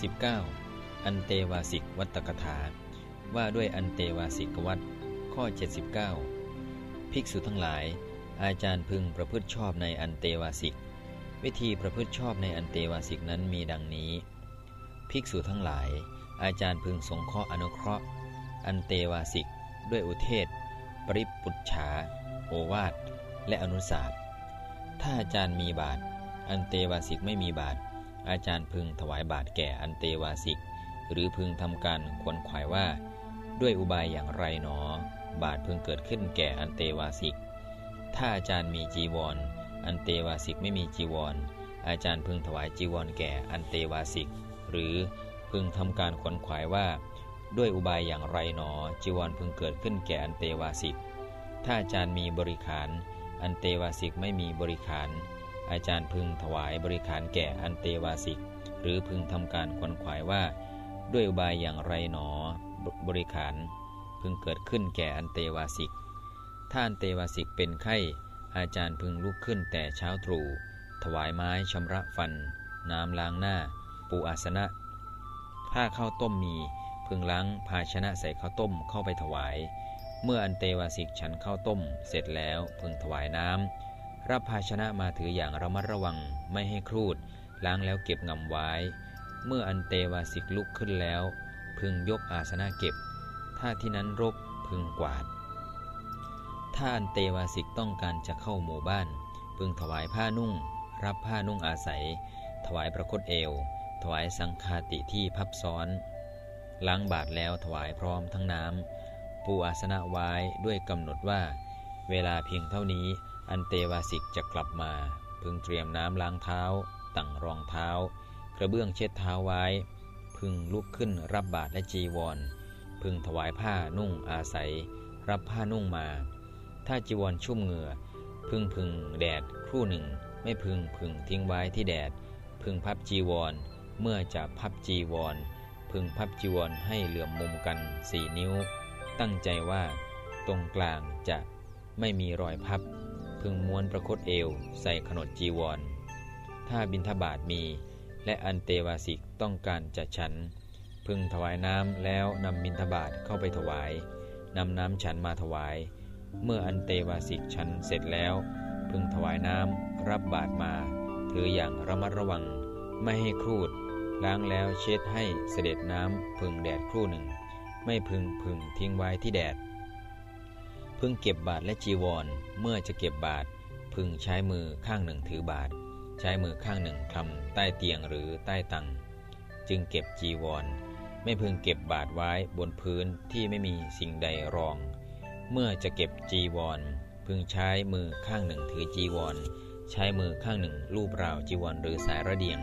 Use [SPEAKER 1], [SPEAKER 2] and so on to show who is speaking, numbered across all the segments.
[SPEAKER 1] 79อันเตวาสิกวัตกถา ว่าด้วยอันเตวาสิกวัตข้อ 79 ภิกษุทั้งหลาย อาจารย์พึงประพฤติชอบในอันเตวาสิก วิธีประพฤติชอบในอันเตวาสิกนั้นมีดังนี้ ภิกษุทั้งหลาย อาจารย์พึงสงเคราะห์อนุเคราะห์ อันเตวาสิก ด้วยอุเทศ ปริปุจฉา โอวาท และอนุสาสถ้าอาจารย์มีบาท อันเตวาสิกไม่มีบาท อาจารย์พึงถวายบาทแก่อันเตวาสิก หรือพึงทำการควนขวายว่า ด้วยอุบายอย่างไรหนอ บาทพึงเกิดขึ้นแก่อันเตวาสิก ถ้าอาจารย์มีจีวรอันเตวาสิกไม่มีจีวรอาจารย์พึงถวายจีวรแก่อันเตวาสิก หรือพึงทำการขวนขวายว่า ด้วยอุบายอย่างไรหนอ จีวรพึงเกิดขึ้นแก่อันเตวาสิก ถ้าอาจารย์มีบริขาร อันเตวาสิกไม่มีบริขาร อาจารย์พึงถวายบริขารแก่อันเตวาสิก หรือพึงทำการขวนขวายว่า ด้วยอุบายอย่างไรหนอบริขารพึงเกิดขึ้นแก่อันเตวาสิก ถ้าอันเตวาสิกเป็นไข้ อาจารย์พึงลุกขึ้นแต่เช้าตรู่ถวายไม้ชำระฟัน น้ำล้างหน้า ปูอาสนะ ผ้าข้าวต้มมี พึงล้างภาชนะใส่ข้าวต้มเข้าไปถวาย เมื่ออันเตวาสิกฉันข้าวต้มเสร็จแล้วพึงถวายน้ำ รับภาชนะมาถืออย่างระมัดระวังไม่ให้ครูด ล้างแล้วเก็บงำไว้ เมื่ออันเตวาสิกลุกขึ้นแล้ว พึงยกอาสนะเก็บ ถ้าที่นั้นรกพึงกวาด ถ้าอันเตวาสิกต้องการจะเข้าหมู่บ้าน พึงถวายผ้านุ่ง รับผ้านุ่งอาศัย ถวายประคตเอว ถวายสังฆาติที่พับซ้อน ล้างบาทแล้วถวายพร้อมทั้งน้ำปูอาสนะไว้ด้วยกำหนดว่า เวลาเพียงเท่านี้ อันเตวาสิกจะกลับมา พึงเตรียมน้ำล้างเท้า ตั้งรองเท้า กระเบื้องเช็ดเท้าไว้ พึงลุกขึ้นรับบาทและจีวร พึงถวายผ้านุ่งอาศัย รับผ้านุ่งมา ถ้าจีวรชุ่มเหงื่อ พึงพึงแดดครู่หนึ่ง ไม่พึงพึงทิ้งไว้ที่แดด พึงพับจีวร เมื่อจะพับจีวร พึงพับจีวรให้เหลื่อมมุมกันสี่นิ้ว ตั้งใจว่า ตรงกลางจะไม่มีรอยพับ พึงม้วนประคตเอว ใส่ขนดจีวร ถ้าบินทบาทมี และอันเตวาสิกต้องการจะฉัน พึงถวายน้ำแล้วนำบินทบาทเข้าไปถวายนำน้ำฉันมาถวาย เมื่ออันเตวาสิกฉันเสร็จแล้ว พึงถวายน้ำรับบาทมา ถืออย่างระมัดระวัง ไม่ให้ครูด ล้างแล้วเช็ดให้เสด็จน้ำพึงแดดครู่หนึ่ง ไม่พึงพึงทิ้งไว้ที่แดด พึงเก็บบาทและจีวร เมื่อจะเก็บบาท พึงใช้มือข้างหนึ่งถือบาท ใช้มือข้างหนึ่งทำใต้เตียงหรือใต้ตัง จึงเก็บจีวร ไม่พึงเก็บบาทไว้บนพื้นที่ไม่มีสิ่งใดรอง เมื่อจะเก็บจีวร พึงใช้มือข้างหนึ่งถือจีวร ใช้มือข้างหนึ่งลูบราวจีวรหรือสายระเดียง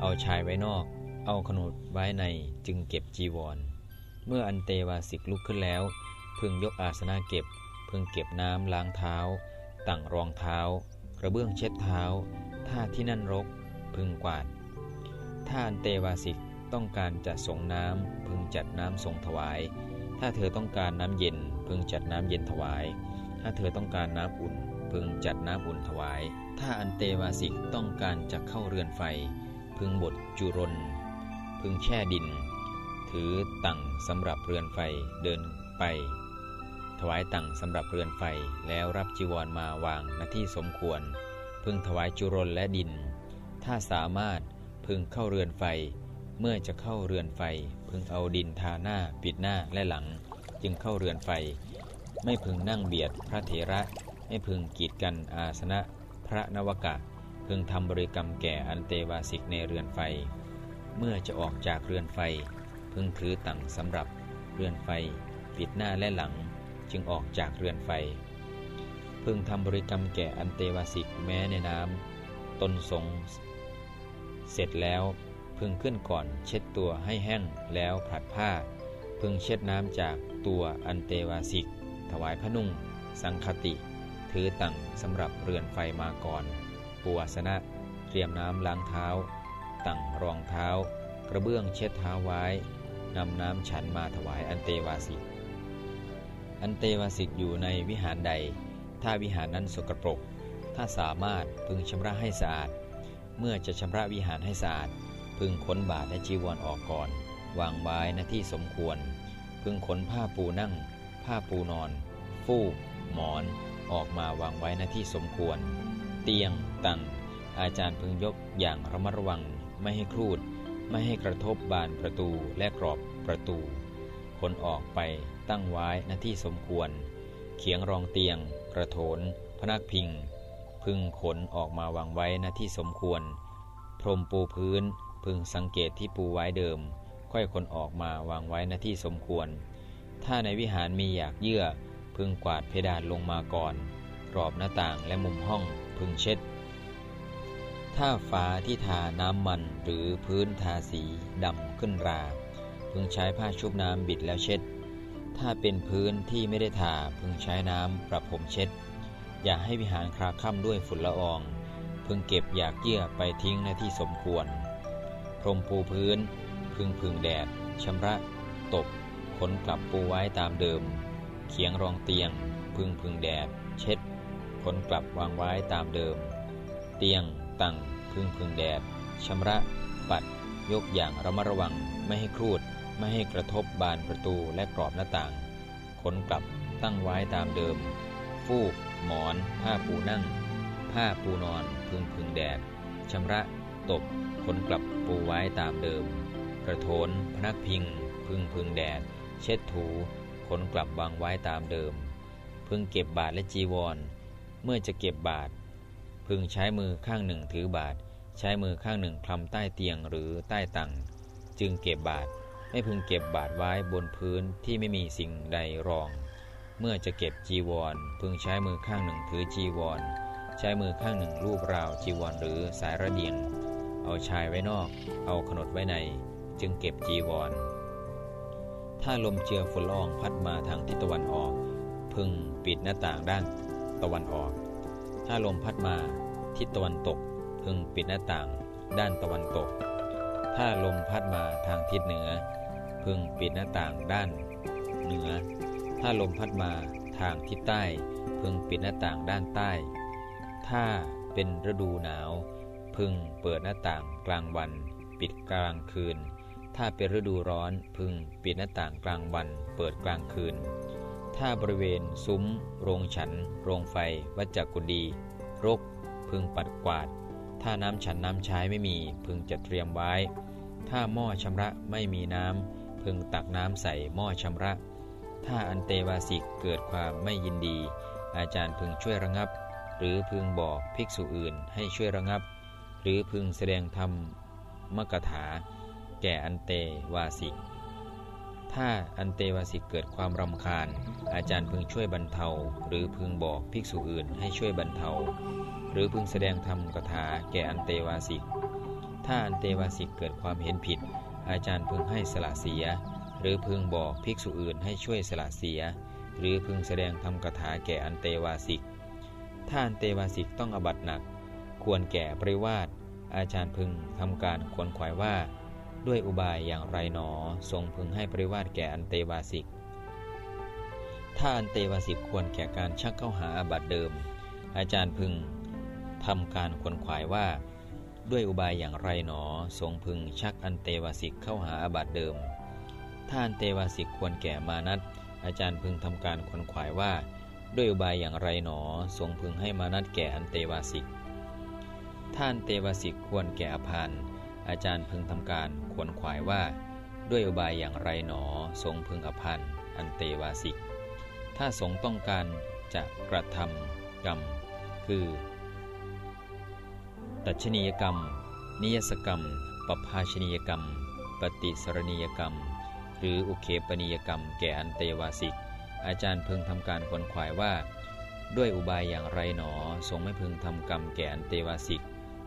[SPEAKER 1] เอาชายไว้นอก เอาขนุดไว้ในจึงเก็บจีวร เมื่ออันเตวาสิกลุกขึ้นแล้ว พึงยกอาสนะเก็บ พึงเก็บน้ำล้างเท้าตั้งรองเท้า กระเบื้องเช็ดเท้า ถ้าที่นั่นรก พึงกวาด ถ้าอันเตวาสิกต้องการจะส่งน้ำ พึงจัดน้ำส่งถวาย ถ้าเธอต้องการน้ำเย็น พึงจัดน้ำเย็นถวาย ถ้าเธอต้องการน้ำอุ่น พึงจัดน้ำอุ่นถวาย ถ้าอันเตวาสิกต้องการจะเข้าเรือนไฟ พึงบดจุรน พึงแช่ดิน ถือตั่งสำหรับเรือนไฟเดินไป ถวายตั่งสำหรับเรือนไฟแล้วรับจีวรมาวางณที่สมควร พึงถวายจุรนและดิน ถ้าสามารถพึงเข้าเรือนไฟ เมื่อจะเข้าเรือนไฟ พึงเอาดินทาหน้าปิดหน้าและหลัง จึงเข้าเรือนไฟ ไม่พึงนั่งเบียดพระเถระไม่พึงกีดกันอาสนะพระนวกะ พึงทำบริกรรมแก่อันเตวาสิกในเรือนไฟ เมื่อจะออกจากเรือนไฟ พึงถือตั่งสำหรับเรือนไฟ ปิดหน้าและหลัง จึงออกจากเรือนไฟ พึงทำบริกรรมแก่อันเตวาสิกแม้ในน้ำตนสงเสร็จแล้วพึงขึ้นก่อนเช็ดตัวให้แห้งแล้วผัดผ้า พึงเช็ดน้ำจากตัวอันเตวาสิก ถวายพระนุ่ง สังคติ ถือตั่งสำหรับเรือนไฟมาก่อนปูอาสนะ เตรียมน้ำล้างเท้า ตั้งรองเท้า กระเบื้องเช็ดเท้าไว้นำน้ำฉันมาถวายอันเตวาสิก อันเตวาสิกอยู่ในวิหารใด ถ้าวิหารนั้นสกปรก ถ้าสามารถพึงชำระให้สะอาด เมื่อจะชำระวิหารให้สะอาด พึงขนบาทและจีวรอออกก่อน วางไว้ณที่สมควร พึงขนผ้าปูนั่ง ผ้าปูนอน ฟูก หมอน ออกมาวางไว้ณที่สมควร เตียง ตังอาจารย์พึงยกอย่างระมัดระวัง ไม่ให้ครูด ไม่ให้กระทบบานประตูและกรอบประตู ขนออกไปตั้งไว้ณที่สมควร เขียงรองเตียง กระโถน พนักพิง พึงขนออกมาวางไว้ณที่สมควร พรมปูพื้น พึงสังเกตที่ปูไว้เดิม ค่อยขนออกมาวางไว้ณที่สมควร ถ้าในวิหารมีอยากเยื่อ พึงกวาดเพดานลงมาก่อนกรอบหน้าต่างและมุมห้องพึงเช็ด ถ้าฝาที่ทาน้ำมันหรือพื้นทาสีดำขึ้นรา พึงใช้ผ้าชุบน้ำบิดแล้วเช็ด ถ้าเป็นพื้นที่ไม่ได้ทาพึงใช้น้ำประพรมเช็ด อย่าให้วิหารคลาค่ำด้วยฝุ่นละออง พึงเก็บอยากเยื่อไปทิ้งในที่สมควร พรมปูพื้น พึงพึงแดดชำระตกขนกลับปูไว้ตามเดิม เขียงรองเตียง พึงพึงแดด เช็ดขนกลับวางไว้ตามเดิม เตียงตั้งพึงพึงแดดชำระ ปัด ยกอย่างระมัดระวังไม่ให้ครูด ไม่ให้กระทบบานประตูและกรอบหน้าต่าง ขนกลับตั้งไว้ตามเดิม ฟูก หมอน ผ้าปูนั่ง ผ้าปูนอนพึงพึงแดดชำระตบขนกลับปูไว้ตามเดิม กระโถนพนักพิง พึงพึงแดด เช็ดถู ขนกลับวางไว้ตามเดิม พึงเก็บบาทและจีวร เมื่อจะเก็บบาท พึงใช้มือข้างหนึ่งถือบาท ใช้มือข้างหนึ่งคลำใต้เตียงหรือใต้ตังจึงเก็บบาท ไม่พึงเก็บบาทไว้บนพื้นที่ไม่มีสิ่งใดรอง เมื่อจะเก็บจีวร พึงใช้มือข้างหนึ่งถือจีวร ใช้มือข้างหนึ่งลูบราวจีวรหรือสายระเดียง เอาชายไว้นอก เอาขนดไว้ใน จึงเก็บจีวร ถ้าลมเจือฝุ่นละอองพัดมาทางทิศตะวันออก พึงปิดหน้าต่างด้านตะวันออก ถ้าลมพัดมาทิศตะวันตก พึงปิดหน้าต่างด้านตะวันตก ถ้าลมพัดมาทางทิศเหนือ พึงปิดหน้าต่างด้าน เหนือ ถ้าลมพัดมาทางทิศใต้ พึงปิดหน้าต่างด้านใต้ ถ้าเป็นฤดูหนาว พึงเปิดหน้าต่างกลางวัน ปิดกลางคืน ถ้าเป็นฤดูร้อน พึงปิดหน้าต่างกลางวัน เปิดกลางคืน ถ้าบริเวณซุ้ม โรงฉัน โรงไฟ วัจจกุดี รก พึงปัดกวาด ถ้าน้ำฉันน้ำใช้ไม่มี พึงจัดเตรียมไว้ ถ้าหม้อชำระไม่มีน้ำ พึงตักน้ำใส่หม้อชำระ ถ้าอันเตวาสิกเกิดความไม่ยินดี อาจารย์พึงช่วยระงับ หรือพึงบอกภิกษุอื่นให้ช่วยระงับ หรือพึงแสดงธรรมมกถา แก่อันเตวาสิก ถ้าอันเตวาสิกเกิดความรำคาญ อาจารย์พึงช่วยบรรเทา หรือพึงบอกภิกษุอื่นให้ช่วยบรรเทา หรือพึงแสดงธรรมกถาแก่อันเตวาสิก ถ้าอันเตวาสิกเกิดความเห็นผิด อาจารย์พึงให้สละเสีย หรือพึงบอกภิกษุอื่นให้ช่วยสละเสีย หรือพึงแสดงธรรมกถาแก่อันเตวาสิก ถ้าอันเตวาสิกต้องอบัตหนัก ควรแก่ปริวาสอาจารย์พึงทำการควรขวายว่า ด้วยอุบายอย่างไรหนอ ทรงพึงให้ปริวาสแก่อันเตวาสิก ถ้าอันเตวาสิกควรแก่การชักเข้าหาอาบัติเดิม อาจารย์พึงทำการขวนขวายว่า ด้วยอุบายอย่างไรหนอสงฆ์พึงชักอันเตวาสิกเข้าหาอาบัติเดิม ถ้าอันเตวาสิกควรแก่มานัตอาจารย์พึงทำการขวนขวายว่า ด้วยอุบายอย่างไรหนอสงฆ์พึงให้มานัตแก่อันเตวาสิก ถ้าอันเตวาสิกควรแก่อัพภานอาจารย์พึงทำการขวนขวายว่า ด้วยอุบายอย่างไรหนอทรงพึงอภานอันเตวสิก ถ้าสงต้องการจะกระทำกรรม คือ ตัชนียกรรม นิยสกรรมปภาชนียกรรม ปฏิสรณียกรรม หรืออุเคปนิยกรรม แก่อันเตวาสิก อาจารย์พึงทำการขวนขวายว่า ด้วยอุบายอย่างไรหนอทรงไม่พึงทำกรรมแก่อันเตวาสิก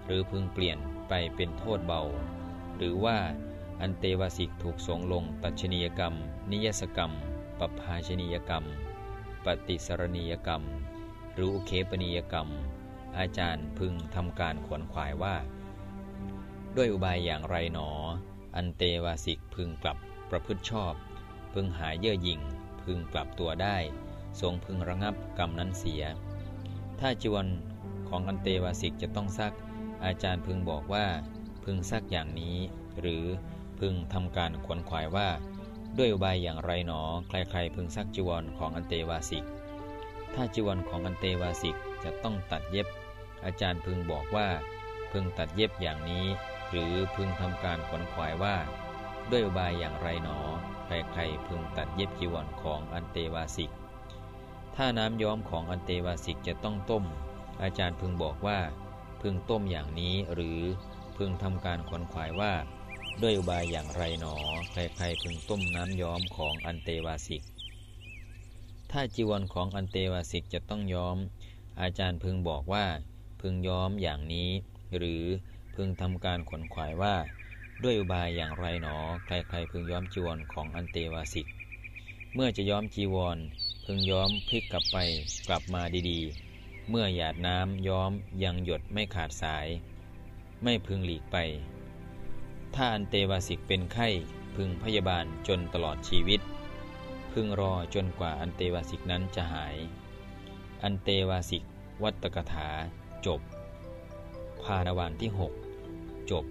[SPEAKER 1] หรือพึงเปลี่ยนไปเป็นโทษเบา หรือว่าอันเตวาสิกถูกสงลงตัชนียกรรม นิยสกรรมปภาชนียกรรม ปฏิสรณียกรรม หรืออุเคปนิยกรรม อาจารย์พึงทำการขวนขวายว่า ด้วยอุบายอย่างไรหนอ อันเตวาสิกพึงกลับประพฤติชอบ พึงหายเย่อหยิ่ง พึงกลับตัวได้ ทรงพึงระงับกรรมนั้นเสีย ถ้าจีวรของอันเตวาสิกจะต้องซัก อาจารย์พึงบอกว่า พึงซักอย่างนี้ หรือพึงทำการขวนขวายว่า ด้วยอุบายอย่างไรหนอ ใครๆพึงซักจีวรของอันเตวาสิกถ้าจีวรของอันเตวาสิกจะต้องตัดเย็บ อาจารย์พึงบอกว่า พึงตัดเย็บอย่างนี้ หรือพึงทำการขวนขวายว่า ด้วยอุบายอย่างไรหนอ ใครๆพึงตัดเย็บจีวรของอันเตวาสิก ถ้าน้ำย้อมของอันเตวาสิกจะต้องต้ม อาจารย์พึงบอกว่า พึงต้มอย่างนี้หรือพึงทำการขวนขวายว่า ด้วยอุบายอย่างไรหนอ ใครๆพึงต้มน้ำย้อมของอันเตวาสิก ถ้าจีวรของอันเตวาสิกจะต้องย้อมอาจารย์พึงบอกว่า พึงย้อมอย่างนี้ หรือพึงทำการขวนขวายว่า ด้วยอุบายอย่างไรหนอ ใครๆพึงย้อมจีวรของอันเตวาสิกเมื่อจะย้อมจีวร พึงย้อมพลิกกลับไปกลับมาดีๆ เมื่อหยาดน้ำย้อมยังหยดไม่ขาดสาย ไม่พึงหลีกไป ถ้าอันเตวาสิกเป็นไข้พึงพยาบาลจนตลอดชีวิต พึงรอจนกว่าอันเตวาสิกนั้นจะหาย อันเตวาสิกวัตตกถา จบ พานวันที่ 6 จบ